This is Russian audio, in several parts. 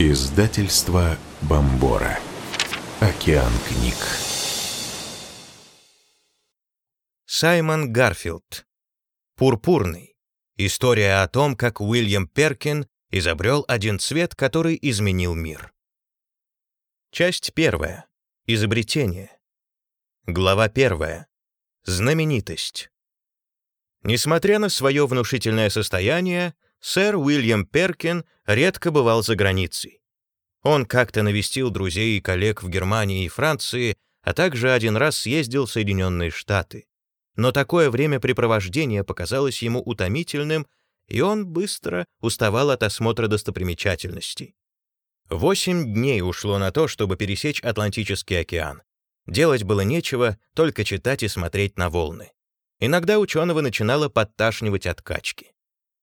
Издательство Бомбора. Океан книг. Саймон Гарфилд. Пурпурный. История о том, как Уильям Перкин изобрел один цвет, который изменил мир. Часть первая. Изобретение. Глава первая. Знаменитость. Несмотря на свое внушительное состояние, сэр Уильям Перкин редко бывал за границей. Он как-то навестил друзей и коллег в Германии и Франции, а также один раз съездил в Соединенные Штаты. Но такое времяпрепровождение показалось ему утомительным, и он быстро уставал от осмотра достопримечательностей. Восемь дней ушло на то, чтобы пересечь Атлантический океан. Делать было нечего, только читать и смотреть на волны. Иногда ученого начинало подташнивать от качки.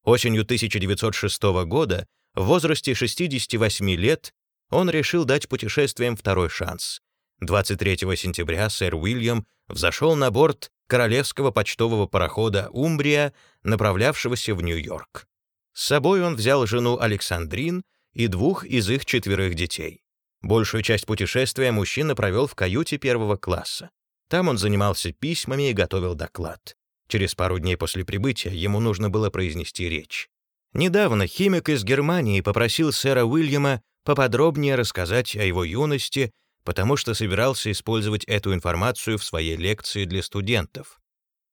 Осенью 1906 года, в возрасте 68 лет, он решил дать путешествиям второй шанс. 23 сентября сэр Уильям взошел на борт королевского почтового парохода «Умбрия», направлявшегося в Нью-Йорк. С собой он взял жену Александрин и двух из их четверых детей. Большую часть путешествия мужчина провел в каюте первого класса. Там он занимался письмами и готовил доклад. Через пару дней после прибытия ему нужно было произнести речь. Недавно химик из Германии попросил сэра Уильяма поподробнее рассказать о его юности, потому что собирался использовать эту информацию в своей лекции для студентов.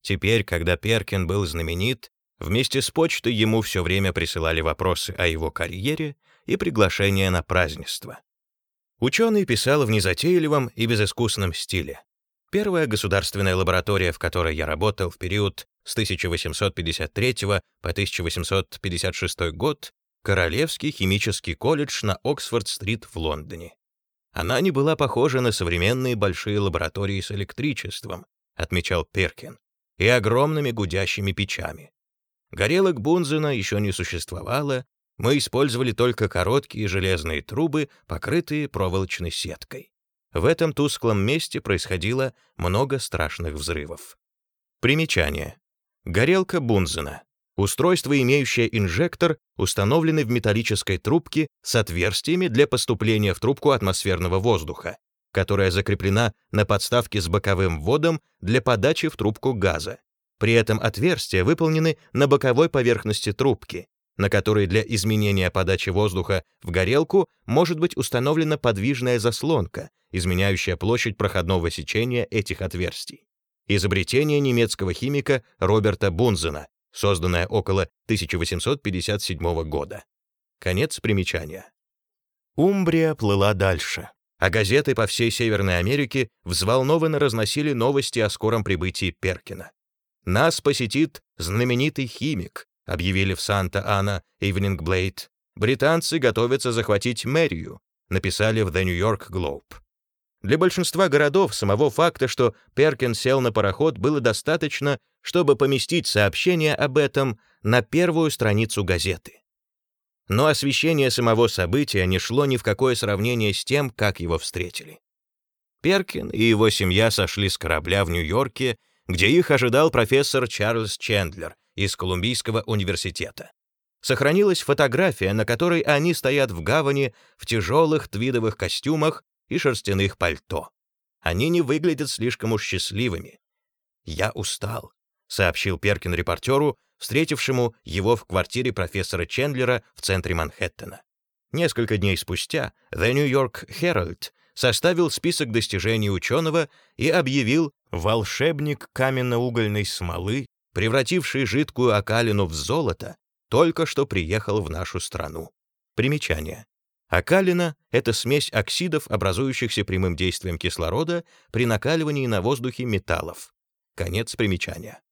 Теперь, когда Перкин был знаменит, вместе с почтой ему все время присылали вопросы о его карьере и приглашения на празднество. Ученый писал в незатейливом и безыскусном стиле. Первая государственная лаборатория, в которой я работал в период с 1853 по 1856 год, Королевский химический колледж на Оксфорд-стрит в Лондоне. Она не была похожа на современные большие лаборатории с электричеством, отмечал Перкин, и огромными гудящими печами. Горелок Бунзена еще не существовало, мы использовали только короткие железные трубы, покрытые проволочной сеткой. В этом тусклом месте происходило много страшных взрывов. Примечание. Горелка Бунзена. Устройство, имеющее инжектор, установленный в металлической трубке с отверстиями для поступления в трубку атмосферного воздуха, которая закреплена на подставке с боковым вводом для подачи в трубку газа. При этом отверстия выполнены на боковой поверхности трубки, на которой для изменения подачи воздуха в горелку может быть установлена подвижная заслонка, изменяющая площадь проходного сечения этих отверстий. Изобретение немецкого химика Роберта Бунзена, созданное около 1857 года. Конец примечания. Умбрия плыла дальше, а газеты по всей Северной Америке взволнованно разносили новости о скором прибытии Перкина. Нас посетит знаменитый химик, объявили в Санта-Ана Blade. Британцы готовятся захватить мэрию, написали в The New York Globe. Для большинства городов самого факта, что Перкин сел на пароход, было достаточно, чтобы поместить сообщение об этом на первую страницу газеты. Но освещение самого события не шло ни в какое сравнение с тем, как его встретили. Перкин и его семья сошли с корабля в Нью-Йорке, где их ожидал профессор Чарльз Чендлер, из Колумбийского университета. Сохранилась фотография, на которой они стоят в гавани в тяжелых твидовых костюмах и шерстяных пальто. Они не выглядят слишком уж счастливыми. «Я устал», — сообщил Перкин репортеру, встретившему его в квартире профессора Чендлера в центре Манхэттена. Несколько дней спустя The New York Herald составил список достижений ученого и объявил «волшебник каменно-угольной смолы превративший жидкую окалину в золото, только что приехал в нашу страну. Примечание. Окалина — это смесь оксидов, образующихся прямым действием кислорода при накаливании на воздухе металлов. Конец примечания.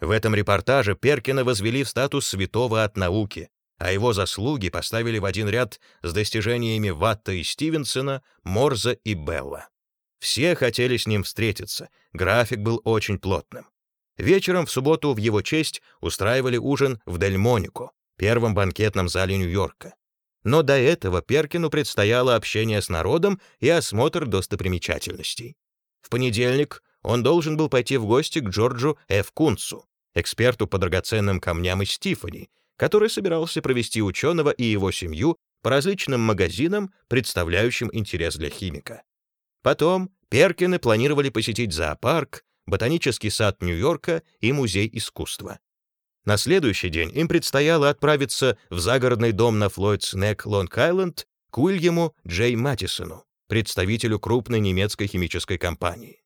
В этом репортаже Перкина возвели в статус святого от науки, а его заслуги поставили в один ряд с достижениями Ватта и Стивенсона, Морза и Белла. Все хотели с ним встретиться, график был очень плотным. Вечером в субботу в его честь устраивали ужин в Дель Монико, первом банкетном зале Нью-Йорка. Но до этого Перкину предстояло общение с народом и осмотр достопримечательностей. В понедельник он должен был пойти в гости к Джорджу Ф. Кунцу, эксперту по драгоценным камням из Тиффани, который собирался провести ученого и его семью по различным магазинам, представляющим интерес для химика. Потом Перкины планировали посетить зоопарк, ботанический сад Нью-Йорка и музей искусства. На следующий день им предстояло отправиться в загородный дом на Флойдс Нек, Лонг-Айленд, к Уильяму Джей Матисону, представителю крупной немецкой химической компании.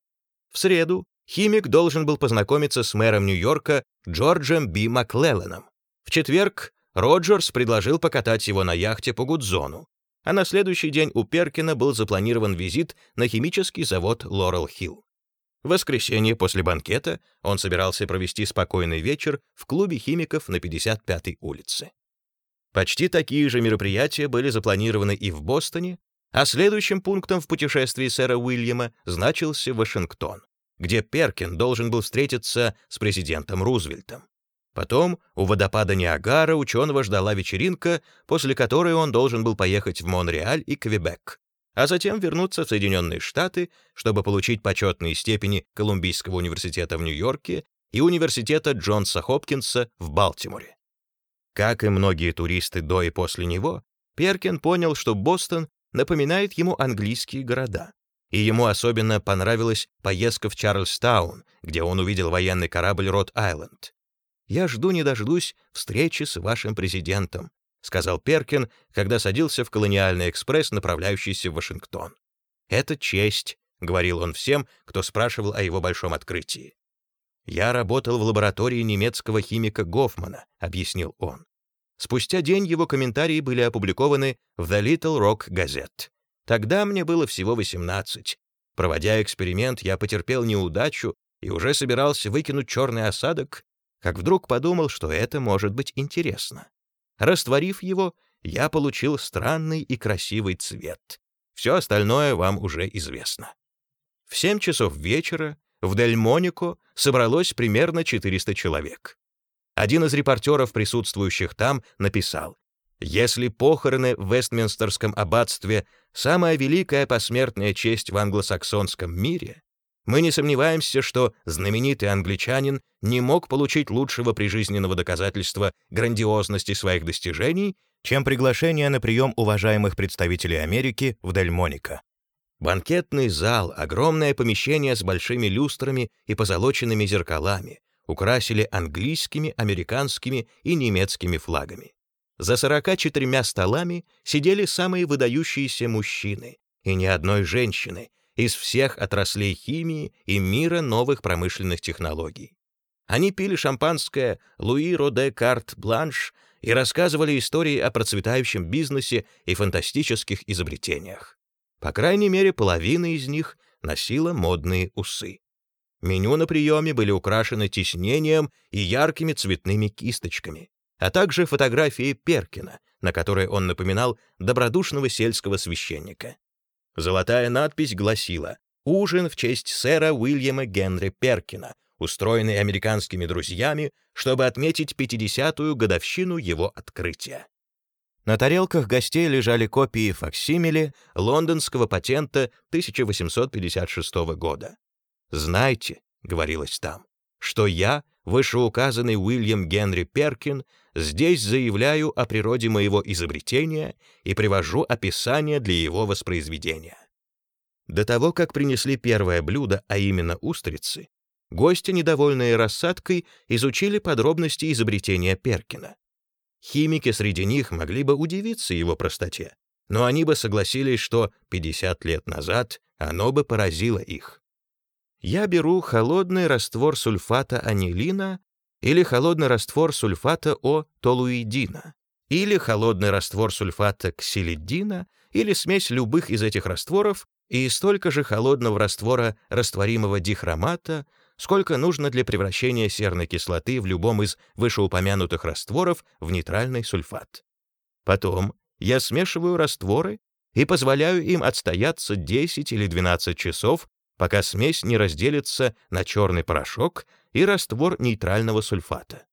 В среду химик должен был познакомиться с мэром Нью-Йорка Джорджем Би Маклелленом. В четверг Роджерс предложил покатать его на яхте по Гудзону, а на следующий день у Перкина был запланирован визит на химический завод Лорел Хилл. В воскресенье после банкета он собирался провести спокойный вечер в клубе химиков на 55-й улице. Почти такие же мероприятия были запланированы и в Бостоне, а следующим пунктом в путешествии сэра Уильяма значился Вашингтон, где Перкин должен был встретиться с президентом Рузвельтом. Потом у водопада Ниагара ученого ждала вечеринка, после которой он должен был поехать в Монреаль и Квебек, а затем вернуться в Соединенные Штаты, чтобы получить почетные степени Колумбийского университета в Нью-Йорке и университета Джонса Хопкинса в Балтиморе. Как и многие туристы до и после него, Перкин понял, что Бостон напоминает ему английские города. И ему особенно понравилась поездка в Чарльстаун, где он увидел военный корабль Рот-Айленд. «Я жду не дождусь встречи с вашим президентом», сказал Перкин, когда садился в колониальный экспресс, направляющийся в Вашингтон. «Это честь», — говорил он всем, кто спрашивал о его большом открытии. «Я работал в лаборатории немецкого химика Гофмана», — объяснил он. Спустя день его комментарии были опубликованы в The Little Rock Gazette. Тогда мне было всего 18. Проводя эксперимент, я потерпел неудачу и уже собирался выкинуть черный осадок, как вдруг подумал, что это может быть интересно. Растворив его, я получил странный и красивый цвет. Все остальное вам уже известно. В 7 часов вечера в Дель-Монико собралось примерно 400 человек. Один из репортеров, присутствующих там, написал, «Если похороны в Вестминстерском аббатстве — самая великая посмертная честь в англосаксонском мире, мы не сомневаемся, что знаменитый англичанин не мог получить лучшего прижизненного доказательства грандиозности своих достижений, чем приглашение на прием уважаемых представителей Америки в Дельмоника. Банкетный зал, огромное помещение с большими люстрами и позолоченными зеркалами украсили английскими, американскими и немецкими флагами. За 44 столами сидели самые выдающиеся мужчины, и ни одной женщины, из всех отраслей химии и мира новых промышленных технологий. Они пили шампанское «Луи Роде Карт Бланш» и рассказывали истории о процветающем бизнесе и фантастических изобретениях. По крайней мере, половина из них носила модные усы. Меню на приеме были украшены тиснением и яркими цветными кисточками, а также фотографии Перкина, на которой он напоминал добродушного сельского священника. Золотая надпись гласила «Ужин в честь сэра Уильяма Генри Перкина», устроенный американскими друзьями, чтобы отметить 50-ю годовщину его открытия. На тарелках гостей лежали копии факсимиле лондонского патента 1856 года. «Знайте», — говорилось там, — «что я, вышеуказанный Уильям Генри Перкин, здесь заявляю о природе моего изобретения и привожу описание для его воспроизведения. До того, как принесли первое блюдо, а именно устрицы, гости, недовольные рассадкой, изучили подробности изобретения Перкина. Химики среди них могли бы удивиться его простоте, но они бы согласились, что 50 лет назад оно бы поразило их. Я беру холодный раствор сульфата анилина или холодный раствор сульфата О-толуидина, или холодный раствор сульфата ксилидина, или смесь любых из этих растворов и столько же холодного раствора растворимого дихромата, сколько нужно для превращения серной кислоты в любом из вышеупомянутых растворов в нейтральный сульфат. Потом я смешиваю растворы и позволяю им отстояться 10 или 12 часов, пока смесь не разделится на черный порошок и раствор нейтрального сульфата.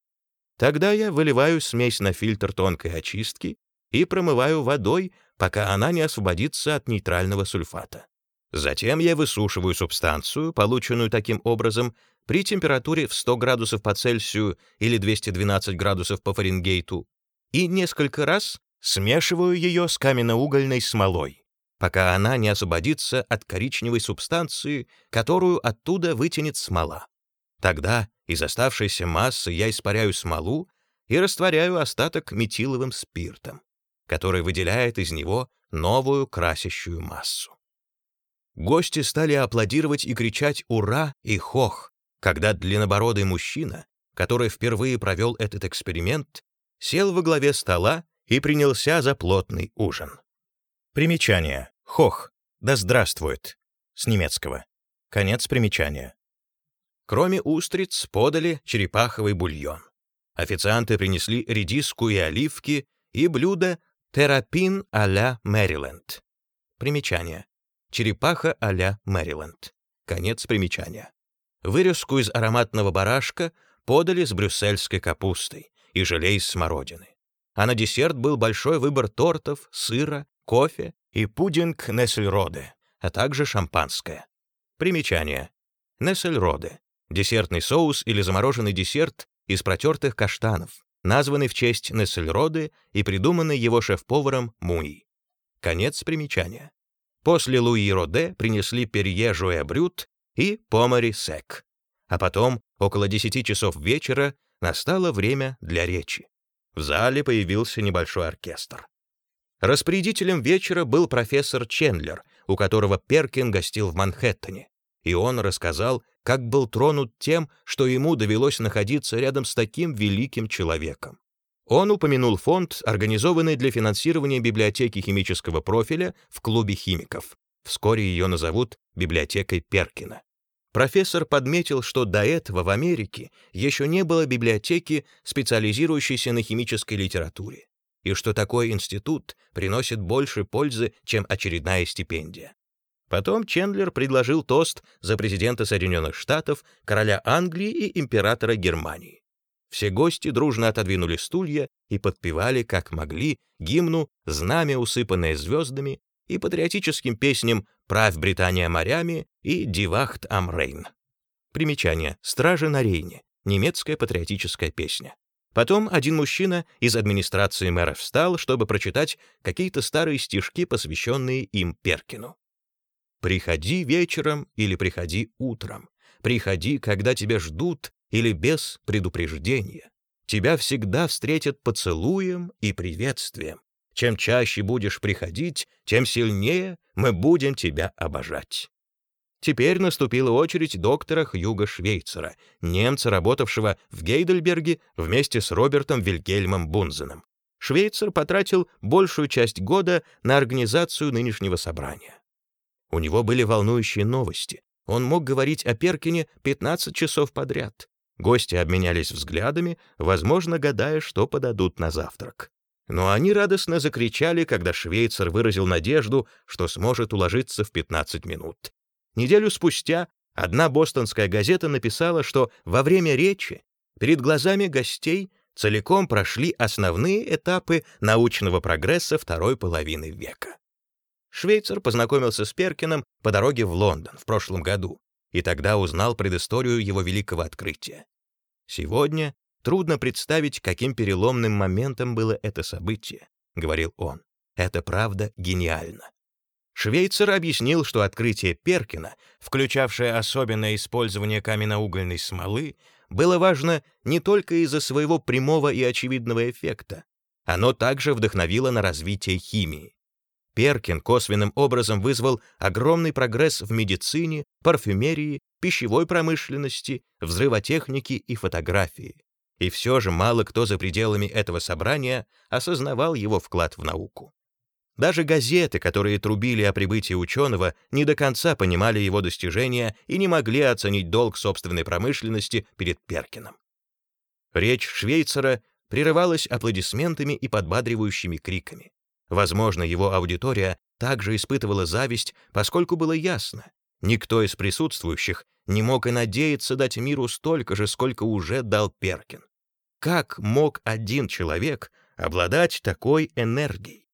Тогда я выливаю смесь на фильтр тонкой очистки и промываю водой, пока она не освободится от нейтрального сульфата. Затем я высушиваю субстанцию, полученную таким образом, при температуре в 100 градусов по Цельсию или 212 градусов по Фаренгейту, и несколько раз Смешиваю ее с каменноугольной смолой, пока она не освободится от коричневой субстанции, которую оттуда вытянет смола. Тогда из оставшейся массы я испаряю смолу и растворяю остаток метиловым спиртом, который выделяет из него новую красящую массу. Гости стали аплодировать и кричать «Ура!» и «Хох!», когда длиннобородый мужчина, который впервые провел этот эксперимент, сел во главе стола и принялся за плотный ужин. Примечание. Хох. Да здравствует. С немецкого. Конец примечания. Кроме устриц подали черепаховый бульон. Официанты принесли редиску и оливки и блюдо терапин а-ля Мэриленд. Примечание. Черепаха а-ля Мэриленд. Конец примечания. Вырезку из ароматного барашка подали с брюссельской капустой и желе из смородины. А на десерт был большой выбор тортов, сыра, кофе и пудинг Нессельроде, а также шампанское. Примечание. Нессельроде — десертный соус или замороженный десерт из протертых каштанов, названный в честь Нессельроде и придуманный его шеф-поваром Муи. Конец примечания. После Луи Роде принесли перье Жуэ Брют и помари сек. А потом, около 10 часов вечера, настало время для речи. В зале появился небольшой оркестр. Распорядителем вечера был профессор Чендлер, у которого Перкин гостил в Манхэттене, и он рассказал, как был тронут тем, что ему довелось находиться рядом с таким великим человеком. Он упомянул фонд, организованный для финансирования библиотеки химического профиля в клубе химиков. Вскоре ее назовут библиотекой Перкина. Профессор подметил, что до этого в Америке еще не было библиотеки, специализирующейся на химической литературе, и что такой институт приносит больше пользы, чем очередная стипендия. Потом Чендлер предложил тост за президента Соединенных Штатов, короля Англии и императора Германии. Все гости дружно отодвинули стулья и подпевали, как могли, гимну «Знамя, усыпанное звездами» и патриотическим песням «Правь Британия морями» и «Дивахт ам Рейн». Примечание «Стражи на Рейне» — немецкая патриотическая песня. Потом один мужчина из администрации мэра встал, чтобы прочитать какие-то старые стишки, посвященные им Перкину. «Приходи вечером или приходи утром. Приходи, когда тебя ждут или без предупреждения. Тебя всегда встретят поцелуем и приветствием. Чем чаще будешь приходить, тем сильнее мы будем тебя обожать. Теперь наступила очередь доктора Хьюга Швейцера, немца, работавшего в Гейдельберге вместе с Робертом Вильгельмом Бунзеном. Швейцер потратил большую часть года на организацию нынешнего собрания. У него были волнующие новости. Он мог говорить о Перкине 15 часов подряд. Гости обменялись взглядами, возможно, гадая, что подадут на завтрак. Но они радостно закричали, когда швейцар выразил надежду, что сможет уложиться в 15 минут. Неделю спустя одна бостонская газета написала, что во время речи перед глазами гостей целиком прошли основные этапы научного прогресса второй половины века. Швейцар познакомился с Перкиным по дороге в Лондон в прошлом году и тогда узнал предысторию его великого открытия. Сегодня Трудно представить, каким переломным моментом было это событие, говорил он. Это правда гениально. Швейцар объяснил, что открытие Перкина, включавшее особенное использование каменноугольной смолы, было важно не только из-за своего прямого и очевидного эффекта. Оно также вдохновило на развитие химии. Перкин косвенным образом вызвал огромный прогресс в медицине, парфюмерии, пищевой промышленности, взрывотехнике и фотографии. И все же мало кто за пределами этого собрания осознавал его вклад в науку. Даже газеты, которые трубили о прибытии ученого, не до конца понимали его достижения и не могли оценить долг собственной промышленности перед Перкином. Речь Швейцера прерывалась аплодисментами и подбадривающими криками. Возможно, его аудитория также испытывала зависть, поскольку было ясно, никто из присутствующих не мог и надеяться дать миру столько же, сколько уже дал Перкин. Как мог один человек обладать такой энергией?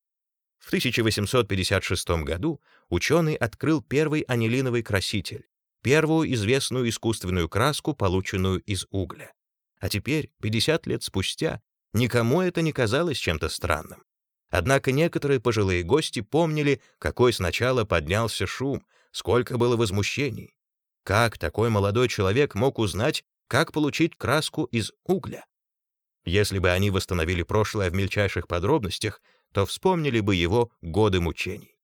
В 1856 году ученый открыл первый анилиновый краситель, первую известную искусственную краску, полученную из угля. А теперь, 50 лет спустя, никому это не казалось чем-то странным. Однако некоторые пожилые гости помнили, какой сначала поднялся шум, сколько было возмущений. Как такой молодой человек мог узнать, как получить краску из угля? Если бы они восстановили прошлое в мельчайших подробностях, то вспомнили бы его годы мучений.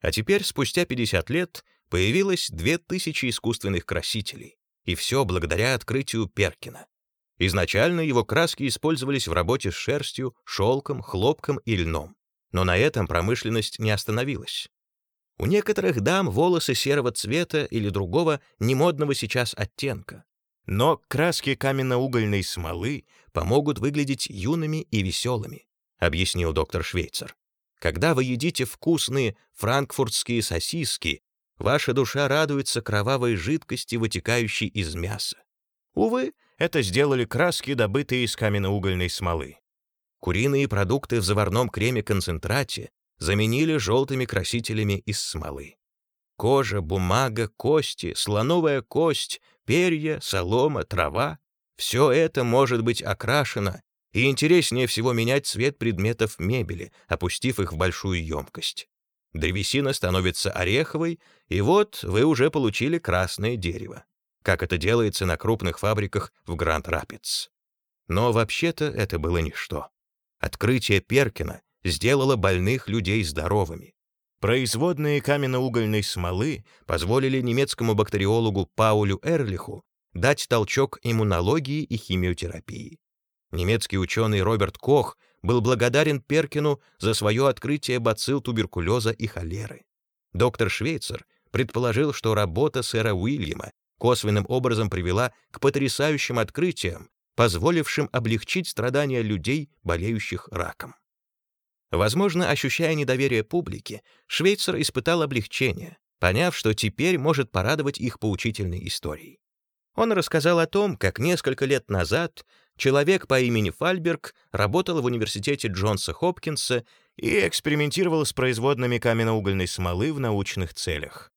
А теперь, спустя 50 лет, появилось 2000 искусственных красителей, и все благодаря открытию Перкина. Изначально его краски использовались в работе с шерстью, шелком, хлопком и льном. Но на этом промышленность не остановилась. У некоторых дам волосы серого цвета или другого немодного сейчас оттенка. Но краски каменно-угольной смолы помогут выглядеть юными и веселыми, объяснил доктор Швейцер. Когда вы едите вкусные франкфуртские сосиски, ваша душа радуется кровавой жидкости, вытекающей из мяса. Увы, это сделали краски, добытые из каменноугольной смолы. Куриные продукты в заварном креме-концентрате заменили желтыми красителями из смолы. Кожа, бумага, кости, слоновая кость, перья, солома, трава — все это может быть окрашено, и интереснее всего менять цвет предметов мебели, опустив их в большую емкость. Древесина становится ореховой, и вот вы уже получили красное дерево как это делается на крупных фабриках в Гранд-Рапидс. Но вообще-то это было ничто. Открытие Перкина сделало больных людей здоровыми. Производные каменно-угольной смолы позволили немецкому бактериологу Паулю Эрлиху дать толчок иммунологии и химиотерапии. Немецкий ученый Роберт Кох был благодарен Перкину за свое открытие бацилл туберкулеза и холеры. Доктор Швейцер предположил, что работа сэра Уильяма косвенным образом привела к потрясающим открытиям, позволившим облегчить страдания людей, болеющих раком. Возможно, ощущая недоверие публики, Швейцар испытал облегчение, поняв, что теперь может порадовать их поучительной историей. Он рассказал о том, как несколько лет назад человек по имени Фальберг работал в университете Джонса Хопкинса и экспериментировал с производными каменноугольной смолы в научных целях.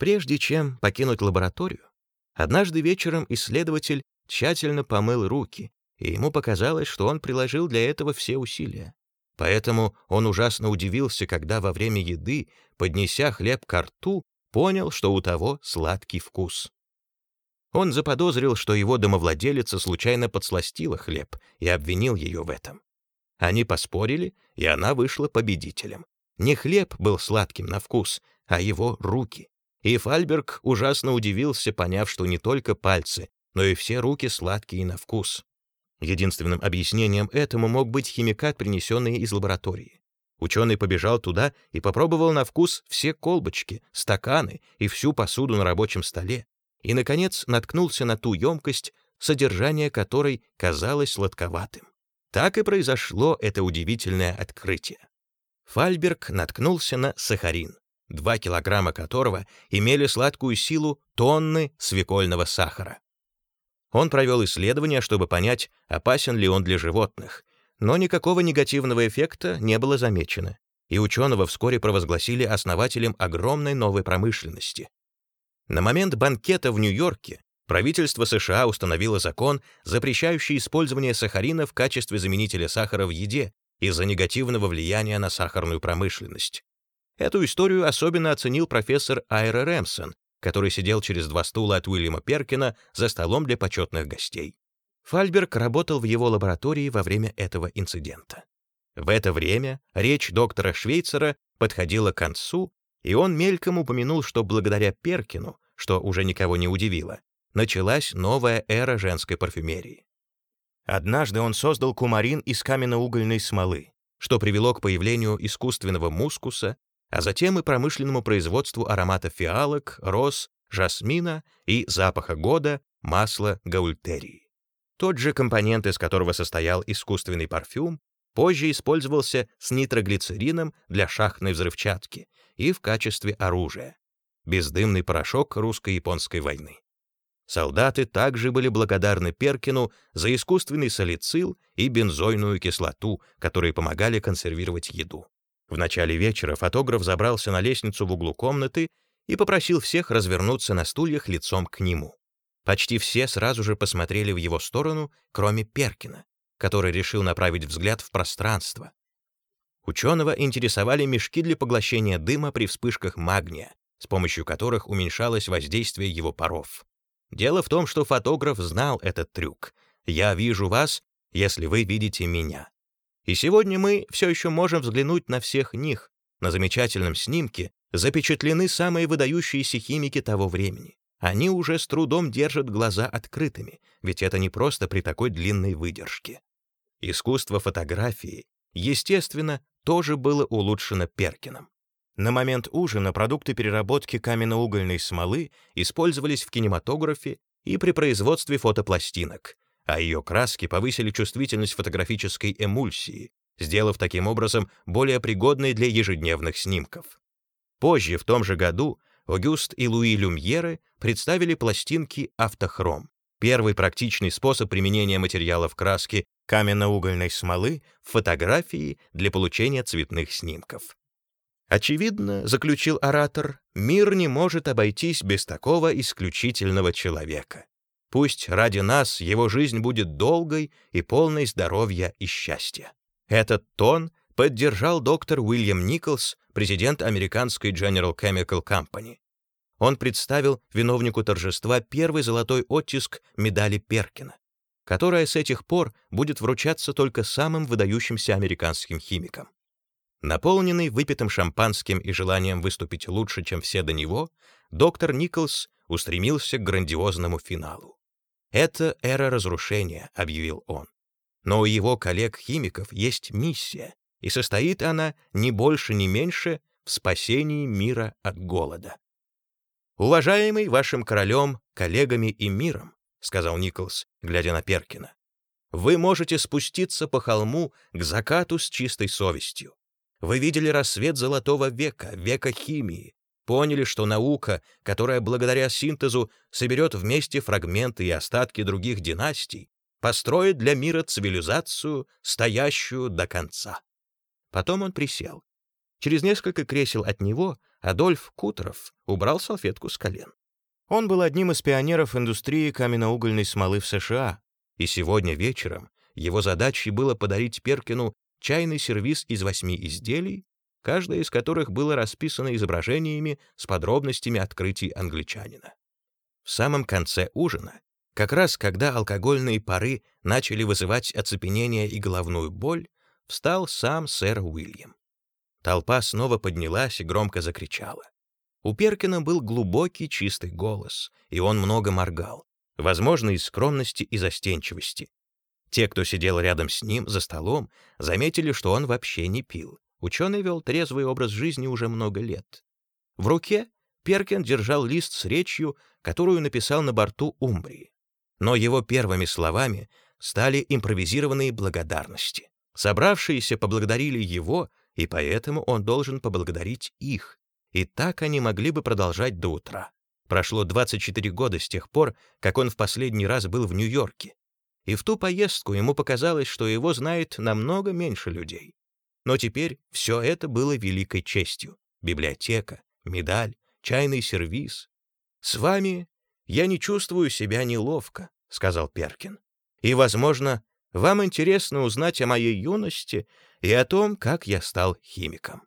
Прежде чем покинуть лабораторию, однажды вечером исследователь тщательно помыл руки, и ему показалось, что он приложил для этого все усилия. Поэтому он ужасно удивился, когда во время еды, поднеся хлеб к рту, понял, что у того сладкий вкус. Он заподозрил, что его домовладелица случайно подсластила хлеб и обвинил ее в этом. Они поспорили, и она вышла победителем. Не хлеб был сладким на вкус, а его руки. И Фальберг ужасно удивился, поняв, что не только пальцы, но и все руки сладкие на вкус. Единственным объяснением этому мог быть химикат, принесенный из лаборатории. Ученый побежал туда и попробовал на вкус все колбочки, стаканы и всю посуду на рабочем столе, и, наконец, наткнулся на ту емкость, содержание которой казалось сладковатым. Так и произошло это удивительное открытие. Фальберг наткнулся на сахарин. 2 килограмма которого имели сладкую силу тонны свекольного сахара. Он провел исследование, чтобы понять, опасен ли он для животных, но никакого негативного эффекта не было замечено, и ученого вскоре провозгласили основателем огромной новой промышленности. На момент банкета в Нью-Йорке правительство США установило закон, запрещающий использование сахарина в качестве заменителя сахара в еде из-за негативного влияния на сахарную промышленность. Эту историю особенно оценил профессор Айра Рэмсон, который сидел через два стула от Уильяма Перкина за столом для почетных гостей. Фальберг работал в его лаборатории во время этого инцидента. В это время речь доктора Швейцера подходила к концу, и он мельком упомянул, что благодаря Перкину, что уже никого не удивило, началась новая эра женской парфюмерии. Однажды он создал кумарин из каменно-угольной смолы, что привело к появлению искусственного мускуса а затем и промышленному производству аромата фиалок, роз, жасмина и запаха года масла гаультерии. Тот же компонент, из которого состоял искусственный парфюм, позже использовался с нитроглицерином для шахтной взрывчатки и в качестве оружия. Бездымный порошок русско-японской войны. Солдаты также были благодарны Перкину за искусственный салицил и бензойную кислоту, которые помогали консервировать еду. В начале вечера фотограф забрался на лестницу в углу комнаты и попросил всех развернуться на стульях лицом к нему. Почти все сразу же посмотрели в его сторону, кроме Перкина, который решил направить взгляд в пространство. Ученого интересовали мешки для поглощения дыма при вспышках магния, с помощью которых уменьшалось воздействие его паров. Дело в том, что фотограф знал этот трюк. «Я вижу вас, если вы видите меня». И сегодня мы все еще можем взглянуть на всех них. На замечательном снимке запечатлены самые выдающиеся химики того времени. Они уже с трудом держат глаза открытыми, ведь это не просто при такой длинной выдержке. Искусство фотографии, естественно, тоже было улучшено Перкином. На момент ужина продукты переработки каменноугольной смолы использовались в кинематографе и при производстве фотопластинок, а ее краски повысили чувствительность фотографической эмульсии, сделав таким образом более пригодной для ежедневных снимков. Позже, в том же году, Огюст и Луи Люмьеры представили пластинки «Автохром» — первый практичный способ применения материалов краски каменно-угольной смолы в фотографии для получения цветных снимков. Очевидно, заключил оратор, мир не может обойтись без такого исключительного человека. Пусть ради нас его жизнь будет долгой и полной здоровья и счастья. Этот тон поддержал доктор Уильям Николс, президент американской General Chemical Company. Он представил виновнику торжества первый золотой оттиск медали Перкина, которая с этих пор будет вручаться только самым выдающимся американским химикам. Наполненный выпитым шампанским и желанием выступить лучше, чем все до него, доктор Николс устремился к грандиозному финалу. «Это эра разрушения», — объявил он. Но у его коллег-химиков есть миссия, и состоит она не больше, не меньше в спасении мира от голода. «Уважаемый вашим королем, коллегами и миром», — сказал Николс, глядя на Перкина, «вы можете спуститься по холму к закату с чистой совестью. Вы видели рассвет золотого века, века химии, поняли, что наука, которая благодаря синтезу соберет вместе фрагменты и остатки других династий, построит для мира цивилизацию, стоящую до конца. Потом он присел. Через несколько кресел от него Адольф Кутеров убрал салфетку с колен. Он был одним из пионеров индустрии каменноугольной смолы в США, и сегодня вечером его задачей было подарить Перкину чайный сервиз из восьми изделий, каждое из которых было расписано изображениями с подробностями открытий англичанина. В самом конце ужина, как раз когда алкогольные пары начали вызывать оцепенение и головную боль, встал сам сэр Уильям. Толпа снова поднялась и громко закричала. У Перкина был глубокий чистый голос, и он много моргал, возможно, из скромности и застенчивости. Те, кто сидел рядом с ним за столом, заметили, что он вообще не пил. Ученый вел трезвый образ жизни уже много лет. В руке Перкин держал лист с речью, которую написал на борту Умбрии. Но его первыми словами стали импровизированные благодарности. Собравшиеся поблагодарили его, и поэтому он должен поблагодарить их. И так они могли бы продолжать до утра. Прошло 24 года с тех пор, как он в последний раз был в Нью-Йорке. И в ту поездку ему показалось, что его знает намного меньше людей. Но теперь все это было великой честью. Библиотека, медаль, чайный сервиз. «С вами я не чувствую себя неловко», — сказал Перкин. «И, возможно, вам интересно узнать о моей юности и о том, как я стал химиком.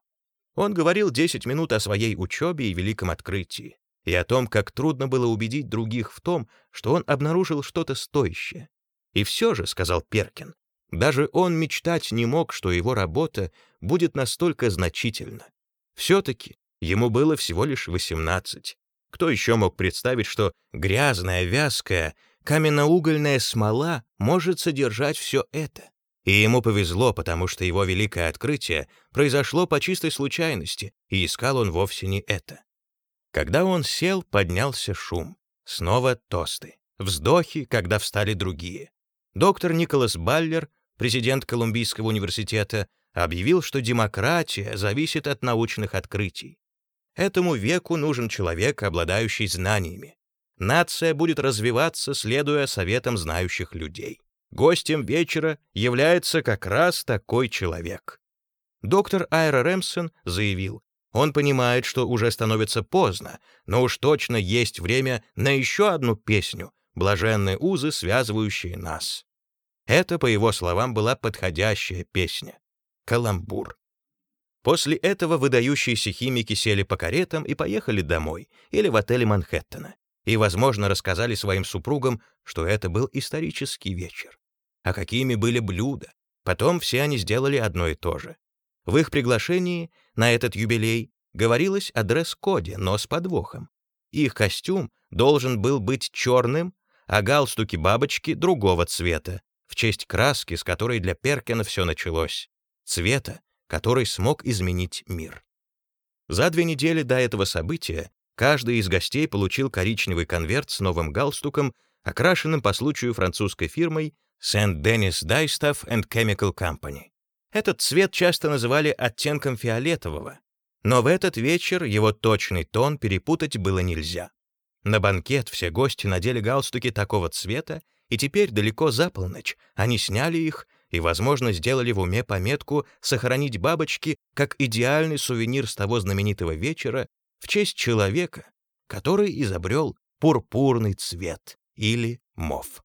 Он говорил 10 минут о своей учебе и великом открытии, и о том, как трудно было убедить других в том, что он обнаружил что-то стоящее. И все же, — сказал Перкин, — даже он мечтать не мог, что его работа будет настолько значительна. Все-таки ему было всего лишь 18. Кто еще мог представить, что грязная, вязкая, каменноугольная смола может содержать все это. И ему повезло, потому что его великое открытие произошло по чистой случайности, и искал он вовсе не это. Когда он сел, поднялся шум. Снова тосты. Вздохи, когда встали другие. Доктор Николас Баллер, президент Колумбийского университета, объявил, что демократия зависит от научных открытий. Этому веку нужен человек, обладающий знаниями, нация будет развиваться, следуя советам знающих людей. Гостем вечера является как раз такой человек. Доктор Айра Рэмсон заявил, он понимает, что уже становится поздно, но уж точно есть время на еще одну песню «Блаженные узы, связывающие нас». Это, по его словам, была подходящая песня. Каламбур. После этого выдающиеся химики сели по каретам и поехали домой или в отеле Манхэттена. И, возможно, рассказали своим супругам, что это был исторический вечер. А какими были блюда. Потом все они сделали одно и то же. В их приглашении на этот юбилей говорилось о дресс-коде, но с подвохом. Их костюм должен был быть черным, а галстуки-бабочки другого цвета, в честь краски, с которой для Перкина все началось. Цвета, который смог изменить мир. За две недели до этого события каждый из гостей получил коричневый конверт с новым галстуком, окрашенным по случаю французской фирмой St. Denis Dyestuff and Chemical Company. Этот цвет часто называли оттенком фиолетового, но в этот вечер его точный тон перепутать было нельзя. На банкет все гости надели галстуки такого цвета, и теперь далеко за полночь они сняли их и, возможно, сделали в уме пометку сохранить бабочки как идеальный сувенир с того знаменитого вечера в честь человека, который изобрел пурпурный цвет или мов.